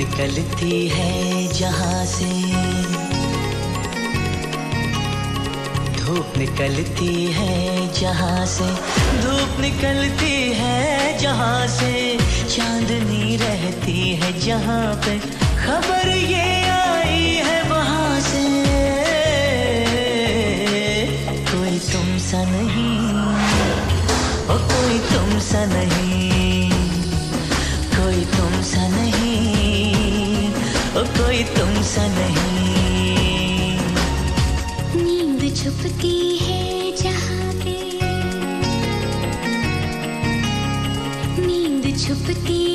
निकलती है जहाँ से धूप निकलती है जहाँ से, धूप निकलती है जहाँ से, चांदनी रहती है जहाँ पे, खबर ये आई है वहाँ से। कोई तुम सा नहीं, ओ कोई तुम सा नहीं, कोई तुम सा नहीं ओ कोई तुम सा नहीं। नींद छुपती है जहाँ पे। नींद छुपती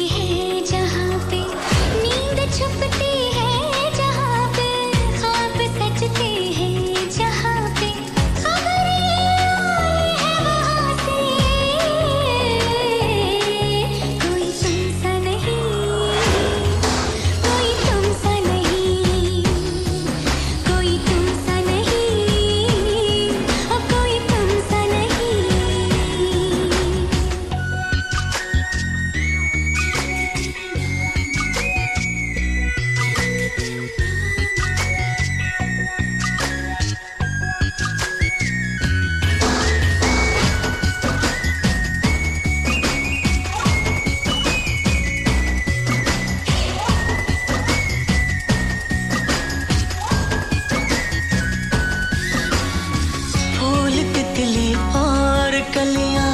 तितली और कलियाँ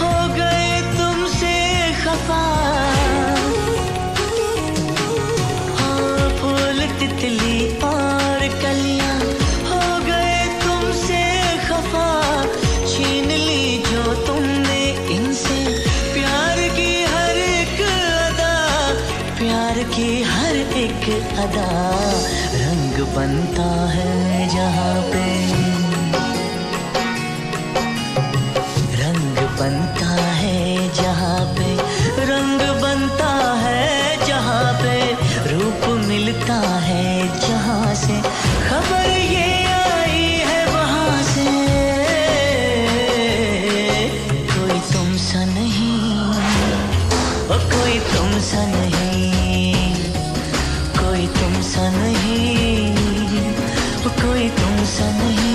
हो गए तुमसे खफा। हाँ फूल, तितली और कलियाँ हो गए तुमसे खफा। छीन ली जो तुमने इनसे, प्यार की हर एक अदा। प्यार की हर एक अदा, रंग बनता है जहाँ पे। ओ कोई तुम सा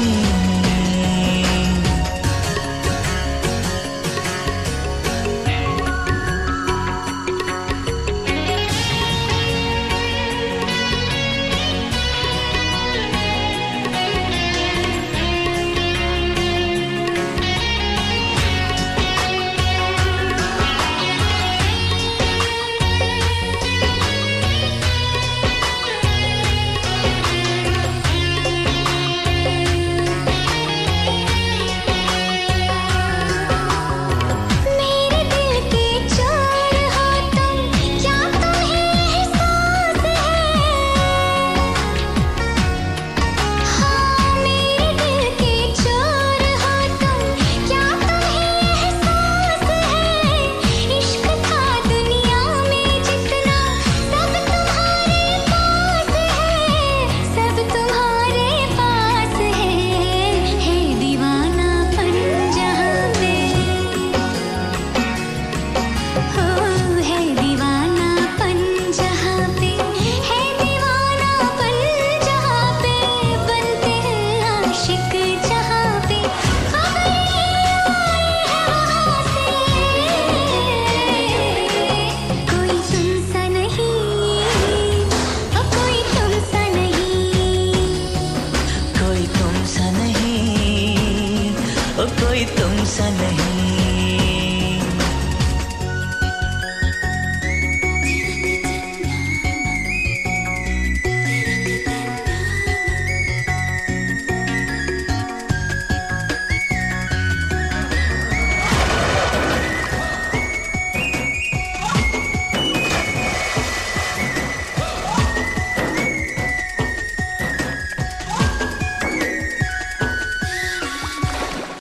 हैं